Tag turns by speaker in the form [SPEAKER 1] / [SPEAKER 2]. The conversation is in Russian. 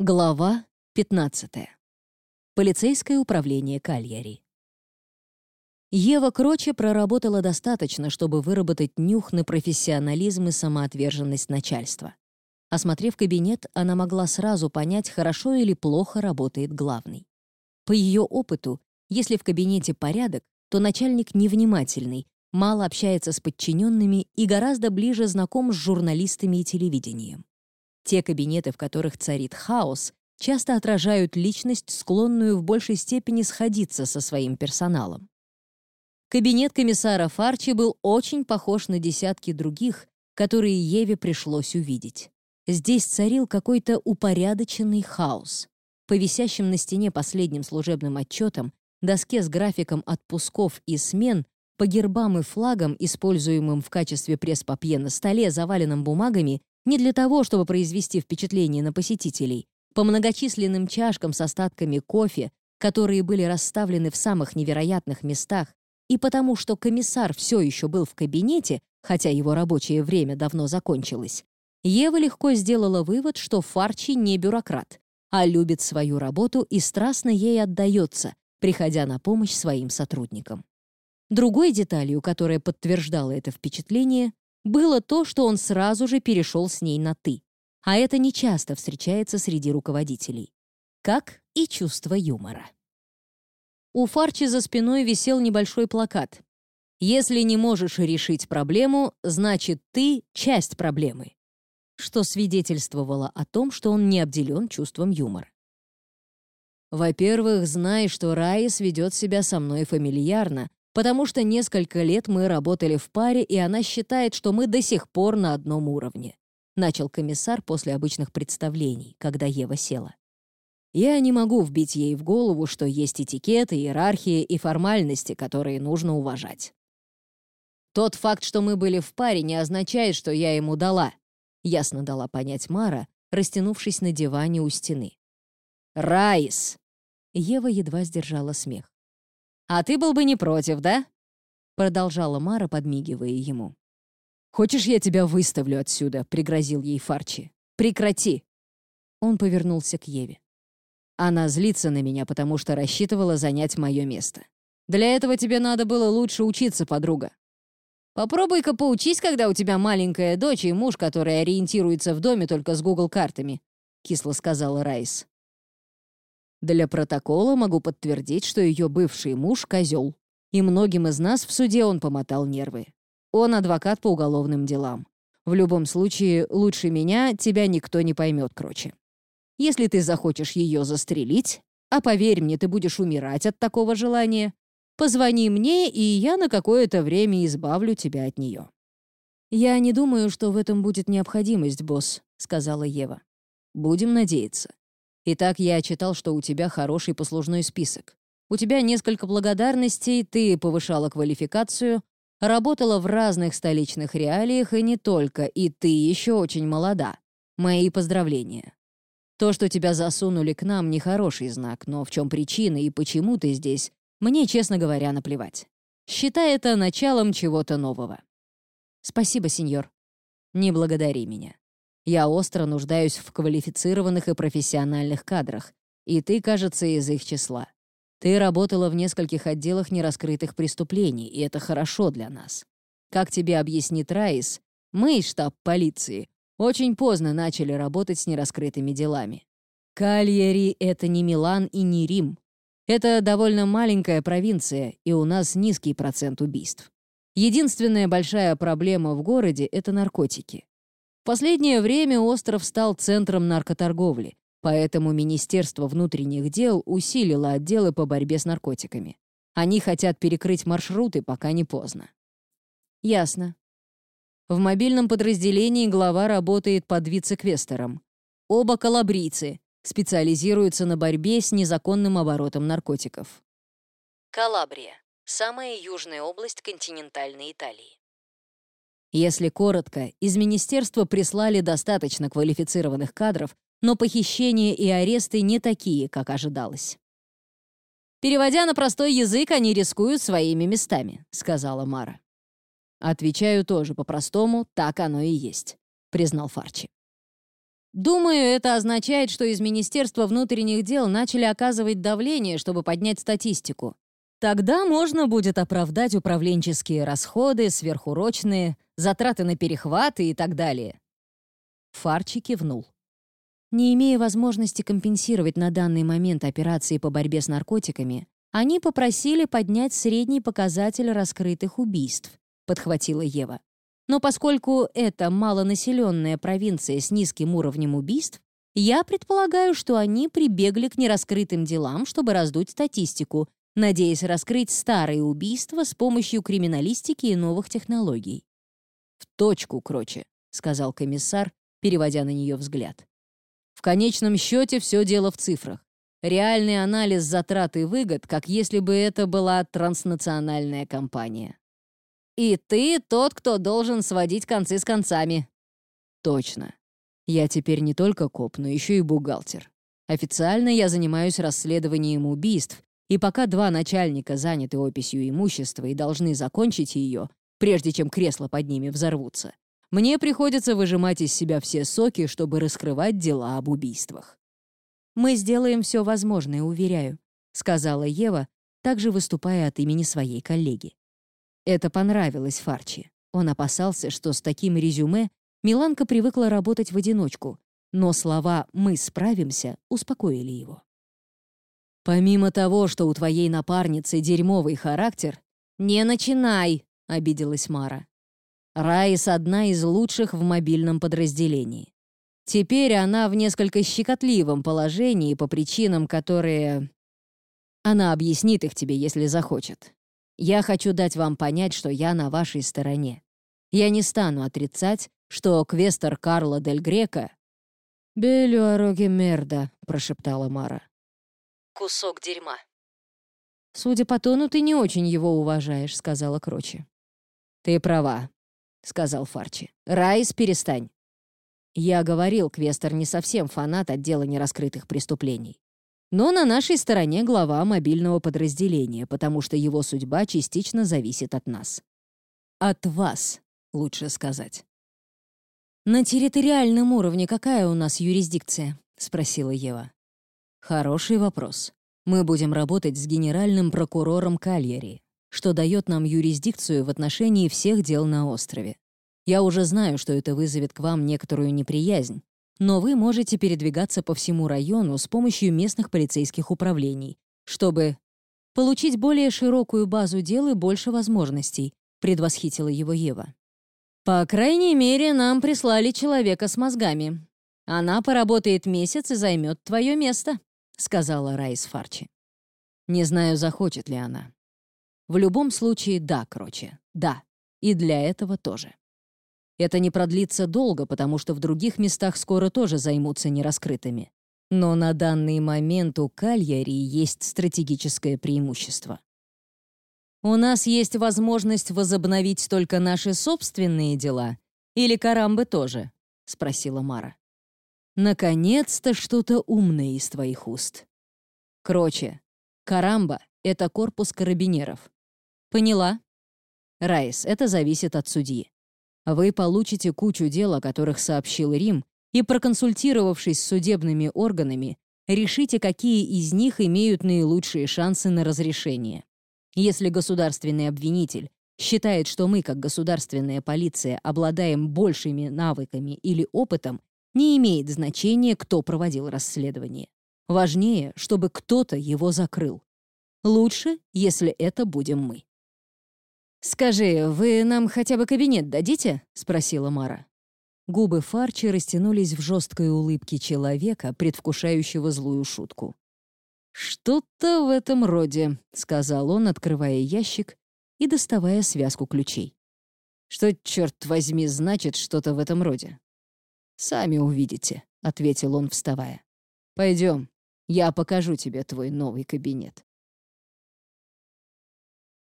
[SPEAKER 1] Глава 15. Полицейское управление Кальяри. Ева Кроче проработала достаточно, чтобы выработать нюх на профессионализм и самоотверженность начальства. Осмотрев кабинет, она могла сразу понять, хорошо или плохо работает главный. По ее опыту, если в кабинете порядок, то начальник невнимательный, мало общается с подчиненными и гораздо ближе знаком с журналистами и телевидением. Те кабинеты, в которых царит хаос, часто отражают личность, склонную в большей степени сходиться со своим персоналом. Кабинет комиссара Фарчи был очень похож на десятки других, которые Еве пришлось увидеть. Здесь царил какой-то упорядоченный хаос. По висящим на стене последним служебным отчетам, доске с графиком отпусков и смен, по гербам и флагам, используемым в качестве пресс-папье на столе, заваленном бумагами, не для того, чтобы произвести впечатление на посетителей, по многочисленным чашкам с остатками кофе, которые были расставлены в самых невероятных местах, и потому что комиссар все еще был в кабинете, хотя его рабочее время давно закончилось, Ева легко сделала вывод, что Фарчи не бюрократ, а любит свою работу и страстно ей отдается, приходя на помощь своим сотрудникам. Другой деталью, которая подтверждала это впечатление, было то, что он сразу же перешел с ней на «ты». А это нечасто встречается среди руководителей. Как и чувство юмора. У Фарчи за спиной висел небольшой плакат. «Если не можешь решить проблему, значит, ты — часть проблемы», что свидетельствовало о том, что он не обделен чувством юмора. Во-первых, знай, что Раис ведет себя со мной фамильярно, потому что несколько лет мы работали в паре, и она считает, что мы до сих пор на одном уровне», — начал комиссар после обычных представлений, когда Ева села. «Я не могу вбить ей в голову, что есть этикет, иерархия и формальности, которые нужно уважать. Тот факт, что мы были в паре, не означает, что я ему дала», — ясно дала понять Мара, растянувшись на диване у стены. «Райс!» Ева едва сдержала смех. «А ты был бы не против, да?» Продолжала Мара, подмигивая ему. «Хочешь, я тебя выставлю отсюда?» — пригрозил ей Фарчи. «Прекрати!» Он повернулся к Еве. Она злится на меня, потому что рассчитывала занять мое место. Для этого тебе надо было лучше учиться, подруга. Попробуй-ка поучись, когда у тебя маленькая дочь и муж, который ориентируется в доме только с Google-картами», — кисло сказала Райс. Для протокола могу подтвердить, что ее бывший муж — козел. И многим из нас в суде он помотал нервы. Он адвокат по уголовным делам. В любом случае, лучше меня тебя никто не поймет, кроче. Если ты захочешь ее застрелить, а поверь мне, ты будешь умирать от такого желания, позвони мне, и я на какое-то время избавлю тебя от нее. «Я не думаю, что в этом будет необходимость, босс», — сказала Ева. «Будем надеяться. Итак, я читал, что у тебя хороший послужной список. У тебя несколько благодарностей, ты повышала квалификацию, работала в разных столичных реалиях и не только, и ты еще очень молода. Мои поздравления. То, что тебя засунули к нам, нехороший знак, но в чем причина и почему ты здесь, мне, честно говоря, наплевать. Считай это началом чего-то нового. Спасибо, сеньор. Не благодари меня. Я остро нуждаюсь в квалифицированных и профессиональных кадрах, и ты, кажется, из их числа. Ты работала в нескольких отделах нераскрытых преступлений, и это хорошо для нас. Как тебе объяснит Раис, мы, штаб полиции, очень поздно начали работать с нераскрытыми делами. Кальери — это не Милан и не Рим. Это довольно маленькая провинция, и у нас низкий процент убийств. Единственная большая проблема в городе — это наркотики последнее время остров стал центром наркоторговли, поэтому Министерство внутренних дел усилило отделы по борьбе с наркотиками. Они хотят перекрыть маршруты, пока не поздно. Ясно. В мобильном подразделении глава работает под вице-квестором. Оба калабрийцы, специализируются на борьбе с незаконным оборотом наркотиков. Калабрия – самая южная область континентальной Италии. Если коротко, из министерства прислали достаточно квалифицированных кадров, но похищения и аресты не такие, как ожидалось. «Переводя на простой язык, они рискуют своими местами», — сказала Мара. «Отвечаю тоже по-простому, так оно и есть», — признал Фарчи. Думаю, это означает, что из Министерства внутренних дел начали оказывать давление, чтобы поднять статистику. Тогда можно будет оправдать управленческие расходы, сверхурочные, затраты на перехваты и так далее. Фарчи кивнул. Не имея возможности компенсировать на данный момент операции по борьбе с наркотиками, они попросили поднять средний показатель раскрытых убийств, подхватила Ева. Но поскольку это малонаселенная провинция с низким уровнем убийств, я предполагаю, что они прибегли к нераскрытым делам, чтобы раздуть статистику, надеясь раскрыть старые убийства с помощью криминалистики и новых технологий. «В точку, Кроче», — сказал комиссар, переводя на нее взгляд. «В конечном счете все дело в цифрах. Реальный анализ затрат и выгод, как если бы это была транснациональная компания. И ты тот, кто должен сводить концы с концами. Точно. Я теперь не только коп, но еще и бухгалтер. Официально я занимаюсь расследованием убийств, и пока два начальника заняты описью имущества и должны закончить ее, прежде чем кресла под ними взорвутся, мне приходится выжимать из себя все соки, чтобы раскрывать дела об убийствах. «Мы сделаем все возможное, уверяю», — сказала Ева, также выступая от имени своей коллеги. Это понравилось Фарчи. Он опасался, что с таким резюме Миланка привыкла работать в одиночку, но слова «мы справимся» успокоили его. «Помимо того, что у твоей напарницы дерьмовый характер...» «Не начинай!» — обиделась Мара. Раис — одна из лучших в мобильном подразделении. Теперь она в несколько щекотливом положении по причинам, которые... Она объяснит их тебе, если захочет. Я хочу дать вам понять, что я на вашей стороне. Я не стану отрицать, что квестер Карло Дель Грека «Белю ороги мерда», — прошептала Мара.
[SPEAKER 2] «Кусок дерьма».
[SPEAKER 1] «Судя по тону, ты не очень его уважаешь», — сказала Крочи. «Ты права», — сказал Фарчи. «Райс, перестань». Я говорил, Квестер не совсем фанат отдела нераскрытых преступлений. Но на нашей стороне глава мобильного подразделения, потому что его судьба частично зависит от нас. От вас, лучше сказать. «На территориальном уровне какая у нас юрисдикция?» — спросила Ева. «Хороший вопрос. Мы будем работать с генеральным прокурором Кальери, что дает нам юрисдикцию в отношении всех дел на острове. Я уже знаю, что это вызовет к вам некоторую неприязнь, но вы можете передвигаться по всему району с помощью местных полицейских управлений, чтобы получить более широкую базу дел и больше возможностей, предвосхитила его Ева. По крайней мере, нам прислали человека с мозгами. Она поработает месяц и займет твое место, сказала Райс Фарчи. Не знаю, захочет ли она. В любом случае, да, короче, да. И для этого тоже. Это не продлится долго, потому что в других местах скоро тоже займутся нераскрытыми. Но на данный момент у Кальяри есть стратегическое преимущество. У нас есть возможность возобновить только наши собственные дела? Или Карамбы тоже?» — спросила Мара. «Наконец-то что-то умное из твоих уст. Кроче, Карамба — это корпус карабинеров. Поняла? Райс, это зависит от судьи. Вы получите кучу дел, о которых сообщил Рим, и, проконсультировавшись с судебными органами, решите, какие из них имеют наилучшие шансы на разрешение. Если государственный обвинитель считает, что мы, как государственная полиция, обладаем большими навыками или опытом, не имеет значения, кто проводил расследование. Важнее, чтобы кто-то его закрыл. Лучше, если это будем мы. «Скажи, вы нам хотя бы кабинет дадите?» — спросила Мара. Губы Фарчи растянулись в жесткой улыбке человека, предвкушающего злую шутку. «Что-то в этом роде», — сказал он, открывая ящик и доставая связку ключей. «Что, черт возьми, значит что-то в этом роде?» «Сами увидите», — ответил он, вставая. «Пойдем, я покажу тебе твой новый кабинет».